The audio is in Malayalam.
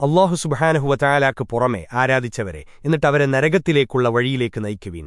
അള്ളാഹു സുബാനഹുവ ചായാലാക്ക് പുറമെ ആരാധിച്ചവരെ എന്നിട്ട് അവരെ നരകത്തിലേക്കുള്ള വഴിയിലേക്ക് നയിക്കുവീൻ.